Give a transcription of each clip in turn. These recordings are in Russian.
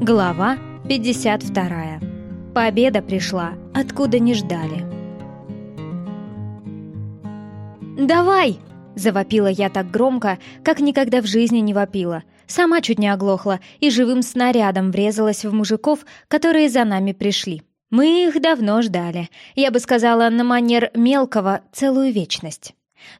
Глава 52. Победа пришла, откуда не ждали. «Давай!» — завопила я так громко, как никогда в жизни не вопила. Сама чуть не оглохла и живым снарядом врезалась в мужиков, которые за нами пришли. Мы их давно ждали. Я бы сказала, на манер мелкого целую вечность.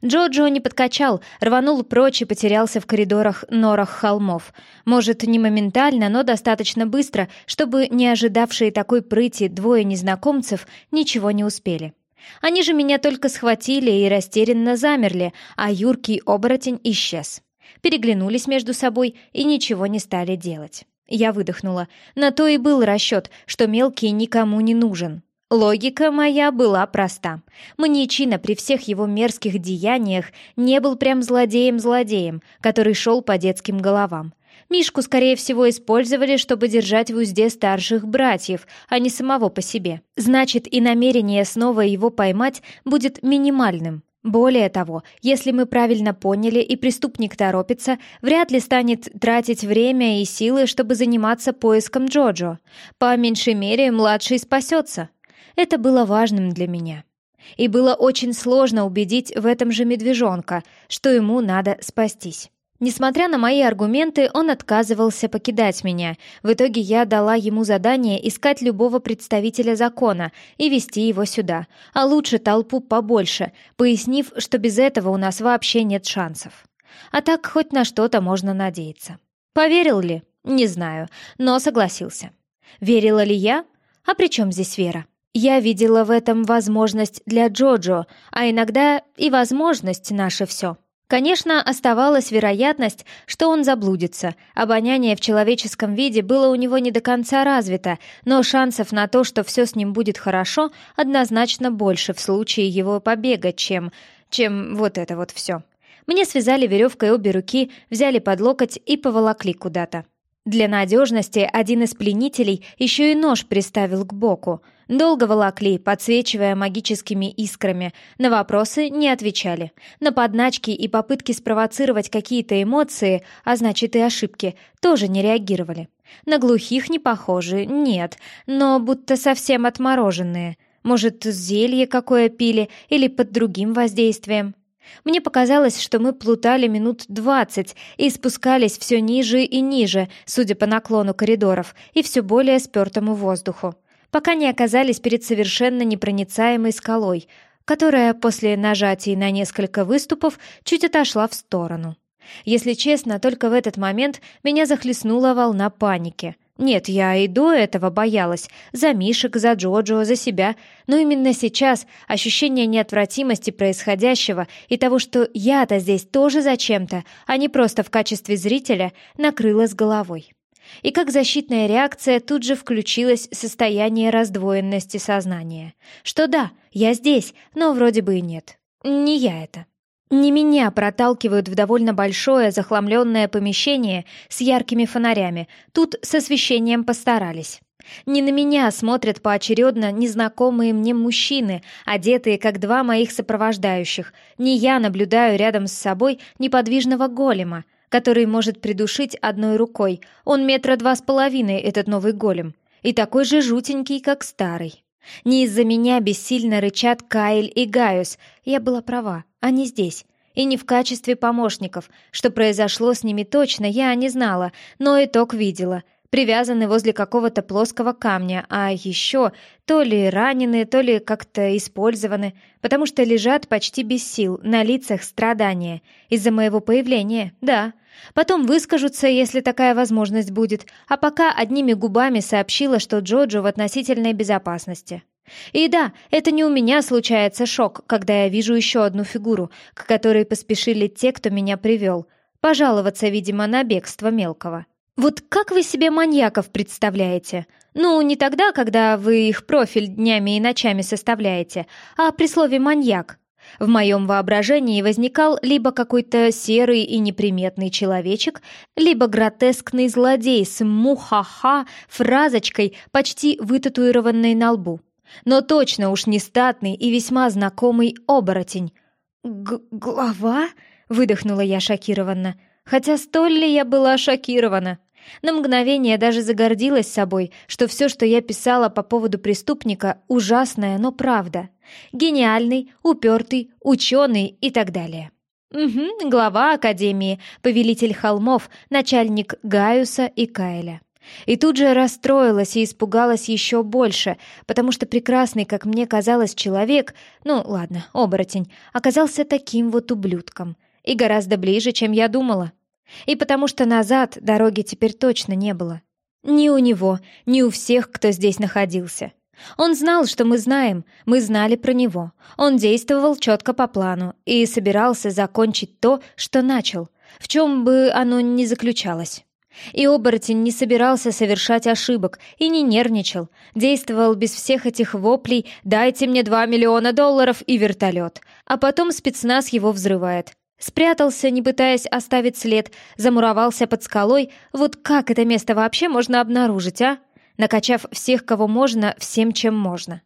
Джоджо не подкачал, рванул прочь и потерялся в коридорах норах холмов. Может, не моментально, но достаточно быстро, чтобы не ожидавшие такой прыти двое незнакомцев ничего не успели. Они же меня только схватили и растерянно замерли, а юркий оборотень исчез. Переглянулись между собой и ничего не стали делать. Я выдохнула. На то и был расчет, что мелкий никому не нужен. Логика моя была проста. Маньячина при всех его мерзких деяниях не был прям злодеем-злодеем, который шел по детским головам. Мишку, скорее всего, использовали, чтобы держать в узде старших братьев, а не самого по себе. Значит, и намерение снова его поймать будет минимальным. Более того, если мы правильно поняли и преступник торопится, вряд ли станет тратить время и силы, чтобы заниматься поиском Джоджо. По меньшей мере, младший спасется. Это было важным для меня. И было очень сложно убедить в этом же медвежонка, что ему надо спастись. Несмотря на мои аргументы, он отказывался покидать меня. В итоге я дала ему задание искать любого представителя закона и вести его сюда, а лучше толпу побольше, пояснив, что без этого у нас вообще нет шансов. А так хоть на что-то можно надеяться. Поверил ли? Не знаю, но согласился. Верила ли я? А при чем здесь вера? Я видела в этом возможность для Джоджо, а иногда и возможность наше все. Конечно, оставалась вероятность, что он заблудится. Обоняние в человеческом виде было у него не до конца развито, но шансов на то, что все с ним будет хорошо, однозначно больше в случае его побега, чем... чем вот это вот все. Мне связали веревкой обе руки, взяли под локоть и поволокли куда-то. Для надежности один из пленителей еще и нож приставил к боку. Долго волокли, подсвечивая магическими искрами. На вопросы не отвечали. На подначки и попытки спровоцировать какие-то эмоции, а значит и ошибки, тоже не реагировали. На глухих не похожи, нет, но будто совсем отмороженные. Может, зелье какое пили или под другим воздействием. Мне показалось, что мы плутали минут двадцать и спускались все ниже и ниже, судя по наклону коридоров, и все более спертому воздуху, пока не оказались перед совершенно непроницаемой скалой, которая после нажатия на несколько выступов чуть отошла в сторону. Если честно, только в этот момент меня захлестнула волна паники — нет, я и до этого боялась. За Мишек, за Джоджо, за себя. Но именно сейчас ощущение неотвратимости происходящего и того, что я-то здесь тоже зачем-то, а не просто в качестве зрителя, накрыло с головой. И как защитная реакция тут же включилось состояние раздвоенности сознания. Что да, я здесь, но вроде бы и нет. Не я это. Не меня проталкивают в довольно большое захламленное помещение с яркими фонарями. Тут с освещением постарались. Не на меня смотрят поочередно незнакомые мне мужчины, одетые как два моих сопровождающих. Не я наблюдаю рядом с собой неподвижного голема, который может придушить одной рукой. Он метра два с половиной, этот новый голем. И такой же жутенький, как старый. Не из-за меня бессильно рычат Кайл и Гaius. Я была права, они здесь. И не в качестве помощников. Что произошло с ними точно, я не знала, но итог видела. Привязаны возле какого-то плоского камня, а еще то ли ранены, то ли как-то использованы, потому что лежат почти без сил, на лицах страдания. Из-за моего появления, да. Потом выскажутся, если такая возможность будет, а пока одними губами сообщила, что Джоджо в относительной безопасности. И да, это не у меня случается шок, когда я вижу еще одну фигуру, к которой поспешили те, кто меня привел. Пожаловаться, видимо, на бегство мелкого. Вот как вы себе маньяков представляете? Ну, не тогда, когда вы их профиль днями и ночами составляете, а при слове «маньяк». В моем воображении возникал либо какой-то серый и неприметный человечек, либо гротескный злодей с мухаха фразочкой, почти вытатуированной на лбу. Но точно уж не статный и весьма знакомый оборотень. Г «Глава?» — выдохнула я шокированно. Хотя столь ли я была шокирована? На мгновение даже загордилась собой, что все, что я писала по поводу преступника, ужасное, но правда. Гениальный, упертый, ученый и так далее. Угу, глава Академии, повелитель холмов, начальник Гаюса и Кайля. И тут же расстроилась и испугалась еще больше, потому что прекрасный, как мне казалось, человек, ну ладно, оборотень, оказался таким вот ублюдком. И гораздо ближе, чем я думала. И потому что назад дороги теперь точно не было. Ни у него, ни у всех, кто здесь находился. Он знал, что мы знаем, мы знали про него. Он действовал четко по плану и собирался закончить то, что начал, в чем бы оно ни заключалось. И оборотень не собирался совершать ошибок и не нервничал, действовал без всех этих воплей «дайте мне два миллиона долларов и вертолет», а потом спецназ его взрывает. Спрятался, не пытаясь оставить след, замуровался под скалой. Вот как это место вообще можно обнаружить, а? Накачав всех, кого можно, всем, чем можно.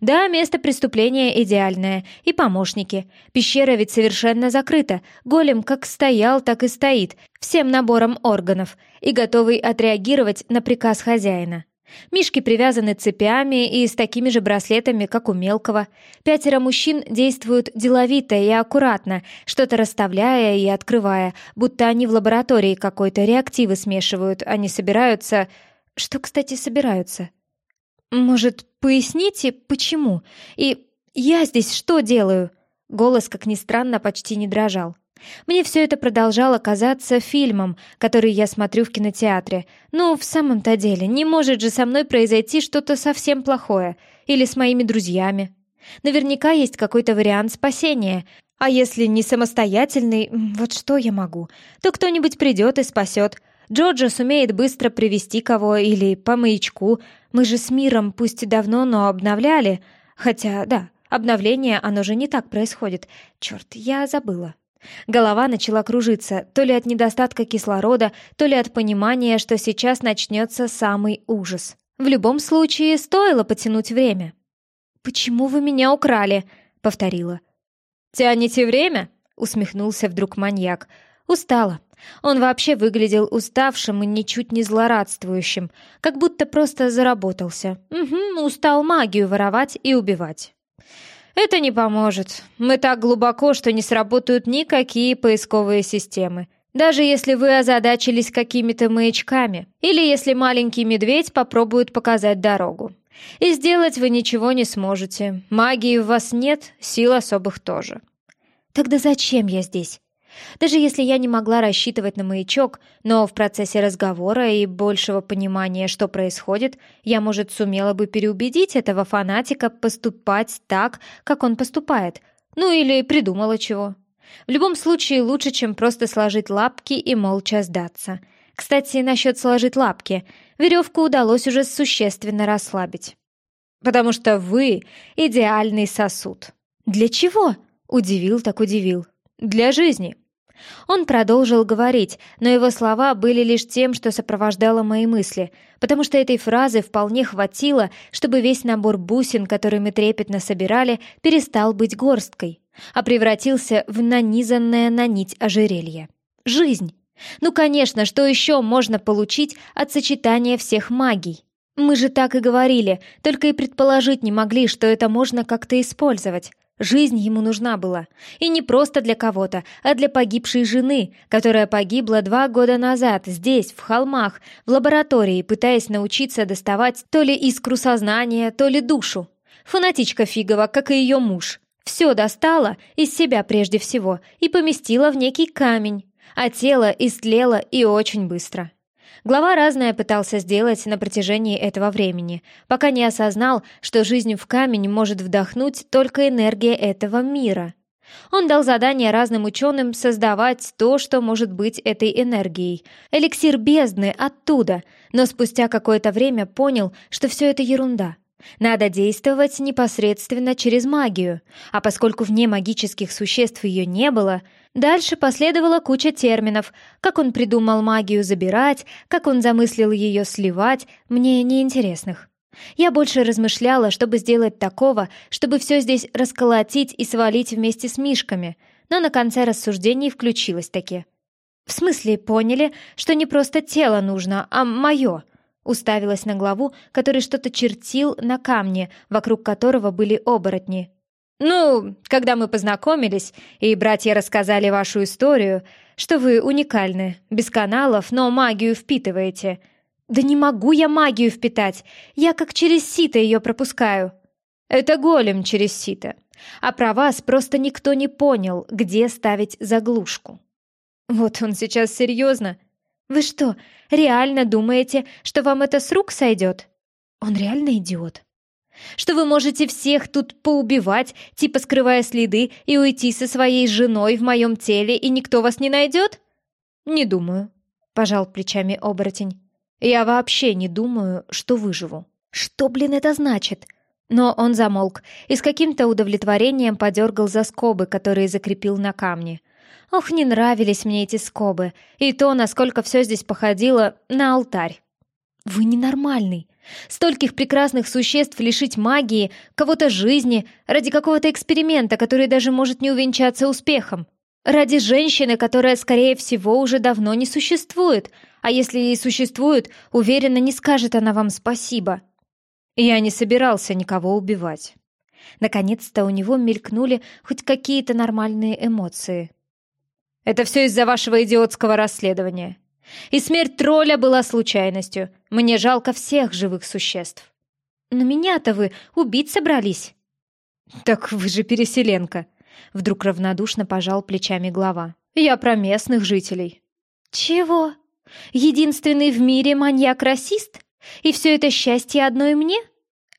Да, место преступления идеальное. И помощники. Пещера ведь совершенно закрыта. Голем как стоял, так и стоит. Всем набором органов. И готовый отреагировать на приказ хозяина. Мишки привязаны цепями и с такими же браслетами, как у мелкого. Пятеро мужчин действуют деловито и аккуратно, что-то расставляя и открывая, будто они в лаборатории какой-то реактивы смешивают, они собираются... Что, кстати, собираются? Может, поясните, почему? И я здесь что делаю? Голос, как ни странно, почти не дрожал. Мне все это продолжало казаться фильмом, который я смотрю в кинотеатре. Ну, в самом-то деле, не может же со мной произойти что-то совсем плохое. Или с моими друзьями. Наверняка есть какой-то вариант спасения. А если не самостоятельный, вот что я могу? То кто-нибудь придет и спасет. Джорджа сумеет быстро привести кого или по маячку. Мы же с миром пусть давно, но обновляли. Хотя, да, обновление, оно же не так происходит. Черт, я забыла. Голова начала кружиться, то ли от недостатка кислорода, то ли от понимания, что сейчас начнется самый ужас. В любом случае, стоило потянуть время. «Почему вы меня украли?» — повторила. «Тянете время?» — усмехнулся вдруг маньяк. «Устала. Он вообще выглядел уставшим и ничуть не злорадствующим, как будто просто заработался. Угу, устал магию воровать и убивать». «Это не поможет. Мы так глубоко, что не сработают никакие поисковые системы. Даже если вы озадачились какими-то маячками, или если маленький медведь попробует показать дорогу. И сделать вы ничего не сможете. Магии у вас нет, сил особых тоже». «Тогда зачем я здесь?» Даже если я не могла рассчитывать на маячок, но в процессе разговора и большего понимания, что происходит, я, может, сумела бы переубедить этого фанатика поступать так, как он поступает. Ну или придумала чего. В любом случае лучше, чем просто сложить лапки и молча сдаться. Кстати, насчет сложить лапки. Веревку удалось уже существенно расслабить. Потому что вы — идеальный сосуд. «Для чего?» — удивил так удивил. «Для жизни», он продолжил говорить, но его слова были лишь тем, что сопровождало мои мысли, потому что этой фразы вполне хватило, чтобы весь набор бусин, который мы трепетно собирали, перестал быть горсткой, а превратился в нанизанное на нить ожерелье. Жизнь! Ну, конечно, что еще можно получить от сочетания всех магий? Мы же так и говорили, только и предположить не могли, что это можно как-то использовать. Жизнь ему нужна была. И не просто для кого-то, а для погибшей жены, которая погибла два года назад, здесь, в холмах, в лаборатории, пытаясь научиться доставать то ли искру сознания, то ли душу. Фанатичка фигова, как и ее муж. Все достала, из себя прежде всего, и поместила в некий камень. А тело истлело и очень быстро. Глава разное пытался сделать на протяжении этого времени, пока не осознал, что жизнь в камень может вдохнуть только энергия этого мира. Он дал задание разным ученым создавать то, что может быть этой энергией. Эликсир бездны оттуда, но спустя какое-то время понял, что все это ерунда. Надо действовать непосредственно через магию, а поскольку вне магических существ ее не было, дальше последовала куча терминов, как он придумал магию забирать, как он замыслил ее сливать, мне неинтересных. Я больше размышляла, чтобы сделать такого, чтобы все здесь расколотить и свалить вместе с мишками, но на конце рассуждений включилась таки. «В смысле поняли, что не просто тело нужно, а мое?» Уставилась на главу, который что-то чертил на камне, вокруг которого были оборотни. «Ну, когда мы познакомились, и братья рассказали вашу историю, что вы уникальны, без каналов, но магию впитываете». «Да не могу я магию впитать, я как через сито ее пропускаю». «Это голем через сито, а про вас просто никто не понял, где ставить заглушку». «Вот он сейчас серьезно?» «Вы что, реально думаете, что вам это с рук сойдет?» «Он реально идиот». «Что вы можете всех тут поубивать, типа скрывая следы, и уйти со своей женой в моем теле, и никто вас не найдет?» «Не думаю», — пожал плечами оборотень. «Я вообще не думаю, что выживу». «Что, блин, это значит?» Но он замолк и с каким-то удовлетворением подергал за скобы, которые закрепил на камне. Ох, не нравились мне эти скобы, и то, насколько все здесь походило на алтарь. «Вы ненормальный. Стольких прекрасных существ лишить магии, кого-то жизни, ради какого-то эксперимента, который даже может не увенчаться успехом. Ради женщины, которая, скорее всего, уже давно не существует, а если и существует, уверенно не скажет она вам спасибо». Я не собирался никого убивать. Наконец-то у него мелькнули хоть какие-то нормальные эмоции. Это все из-за вашего идиотского расследования. И смерть тролля была случайностью. Мне жалко всех живых существ. Но меня-то вы убить собрались. Так вы же переселенка. Вдруг равнодушно пожал плечами глава. Я про местных жителей. Чего? Единственный в мире маньяк-расист? И все это счастье одной мне?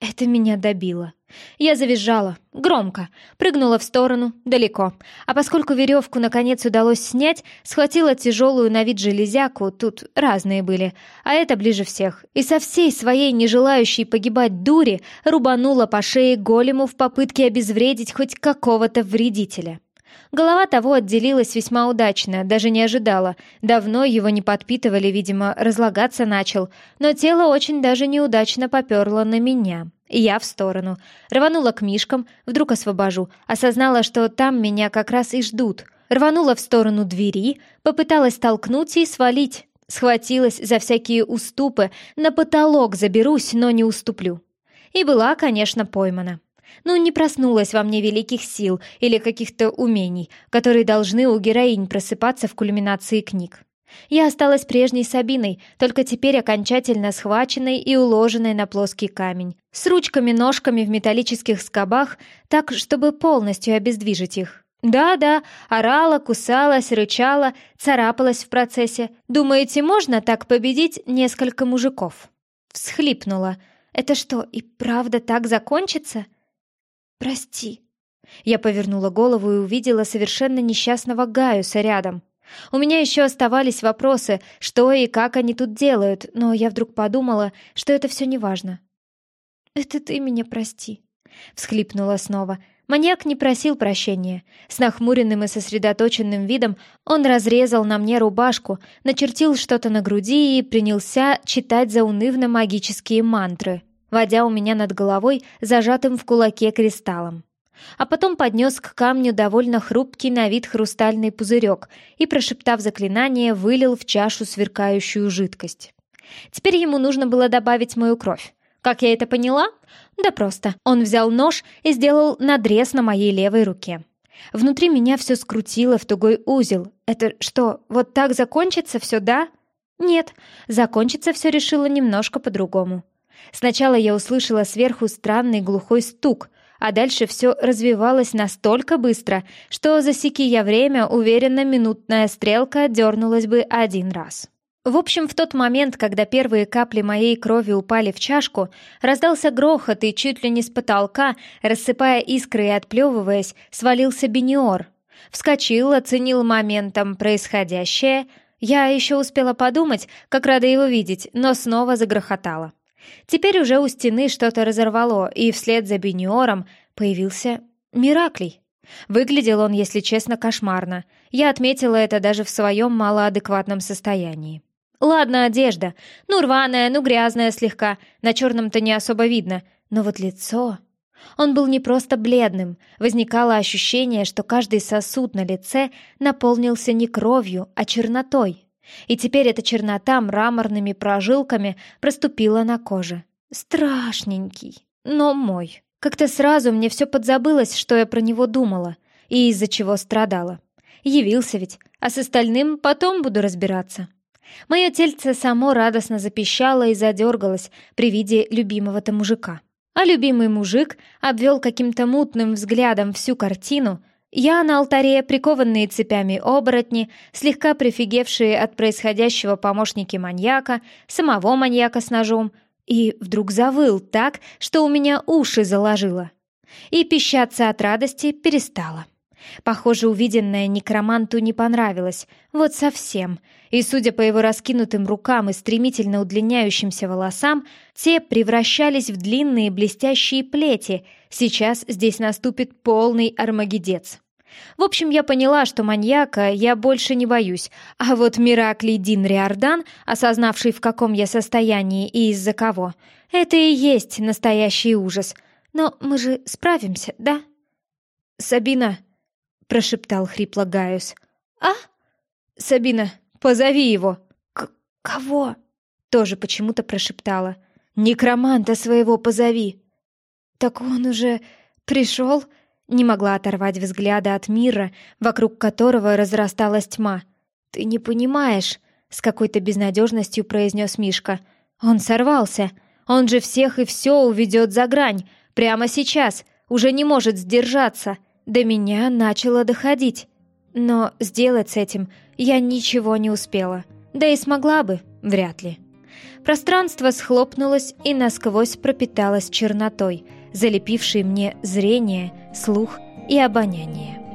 Это меня добило. Я завизжала, громко, прыгнула в сторону, далеко. А поскольку веревку наконец удалось снять, схватила тяжелую на вид железяку, тут разные были, а это ближе всех, и со всей своей нежелающей погибать дури рубанула по шее голему в попытке обезвредить хоть какого-то вредителя. Голова того отделилась весьма удачно, даже не ожидала. Давно его не подпитывали, видимо, разлагаться начал, но тело очень даже неудачно поперло на меня. Я в сторону. Рванула к мишкам, вдруг освобожу. Осознала, что там меня как раз и ждут. Рванула в сторону двери, попыталась толкнуть и свалить. Схватилась за всякие уступы, на потолок заберусь, но не уступлю. И была, конечно, поймана. Ну, не проснулась во мне великих сил или каких-то умений, которые должны у героинь просыпаться в кульминации книг. Я осталась прежней Сабиной, только теперь окончательно схваченной и уложенной на плоский камень, с ручками-ножками в металлических скобах, так, чтобы полностью обездвижить их. Да-да, орала, кусалась, рычала, царапалась в процессе. Думаете, можно так победить несколько мужиков? Всхлипнула. Это что, и правда так закончится? Прости. Я повернула голову и увидела совершенно несчастного Гаюса рядом. У меня еще оставались вопросы, что и как они тут делают, но я вдруг подумала, что это все неважно. «Это ты меня прости», — всхлипнула снова. Маньяк не просил прощения. С нахмуренным и сосредоточенным видом он разрезал на мне рубашку, начертил что-то на груди и принялся читать заунывно магические мантры, водя у меня над головой зажатым в кулаке кристаллом а потом поднес к камню довольно хрупкий на вид хрустальный пузырек и, прошептав заклинание, вылил в чашу сверкающую жидкость. Теперь ему нужно было добавить мою кровь. Как я это поняла? Да просто. Он взял нож и сделал надрез на моей левой руке. Внутри меня все скрутило в тугой узел. Это что, вот так закончится все, да? Нет, закончится все решила немножко по-другому. Сначала я услышала сверху странный глухой стук, а дальше все развивалось настолько быстро, что засеки я время, уверенно минутная стрелка дернулась бы один раз. В общем, в тот момент, когда первые капли моей крови упали в чашку, раздался грохот и чуть ли не с потолка, рассыпая искры и отплевываясь, свалился Бениор. Вскочил, оценил моментом происходящее. Я еще успела подумать, как рада его видеть, но снова загрохотала. Теперь уже у стены что-то разорвало, и вслед за Бениором появился Мираклий. Выглядел он, если честно, кошмарно. Я отметила это даже в своем малоадекватном состоянии. Ладно, одежда. Ну, рваная, ну, грязная слегка. На черном-то не особо видно. Но вот лицо... Он был не просто бледным, возникало ощущение, что каждый сосуд на лице наполнился не кровью, а чернотой. И теперь эта чернота мраморными прожилками проступила на коже. Страшненький, но мой. Как-то сразу мне все подзабылось, что я про него думала и из-за чего страдала. Явился ведь, а с остальным потом буду разбираться. Мое тельце само радостно запищало и задергалось при виде любимого-то мужика. А любимый мужик обвел каким-то мутным взглядом всю картину. Я на алтаре, прикованные цепями оборотни, слегка прифигевшие от происходящего помощники маньяка, самого маньяка с ножом, и вдруг завыл так, что у меня уши заложило. И пищаться от радости перестала. Похоже, увиденное некроманту не понравилось, вот совсем. И, судя по его раскинутым рукам и стремительно удлиняющимся волосам, те превращались в длинные блестящие плети. Сейчас здесь наступит полный армагедец. В общем, я поняла, что маньяка я больше не боюсь, а вот Миракли Дин Риордан, осознавший, в каком я состоянии и из-за кого, это и есть настоящий ужас. Но мы же справимся, да? «Сабина», — прошептал хрипло Гaius. «А? Сабина, позови его!» К «Кого?» — тоже почему-то прошептала. «Некроманта своего позови!» «Так он уже пришел?» Не могла оторвать взгляда от мира, вокруг которого разрасталась тьма. «Ты не понимаешь», — с какой-то безнадежностью произнес Мишка. «Он сорвался. Он же всех и все уведет за грань. Прямо сейчас. Уже не может сдержаться. До меня начало доходить. Но сделать с этим я ничего не успела. Да и смогла бы, вряд ли. Пространство схлопнулось и насквозь пропиталось чернотой, залепившей мне зрение, слух и обоняние.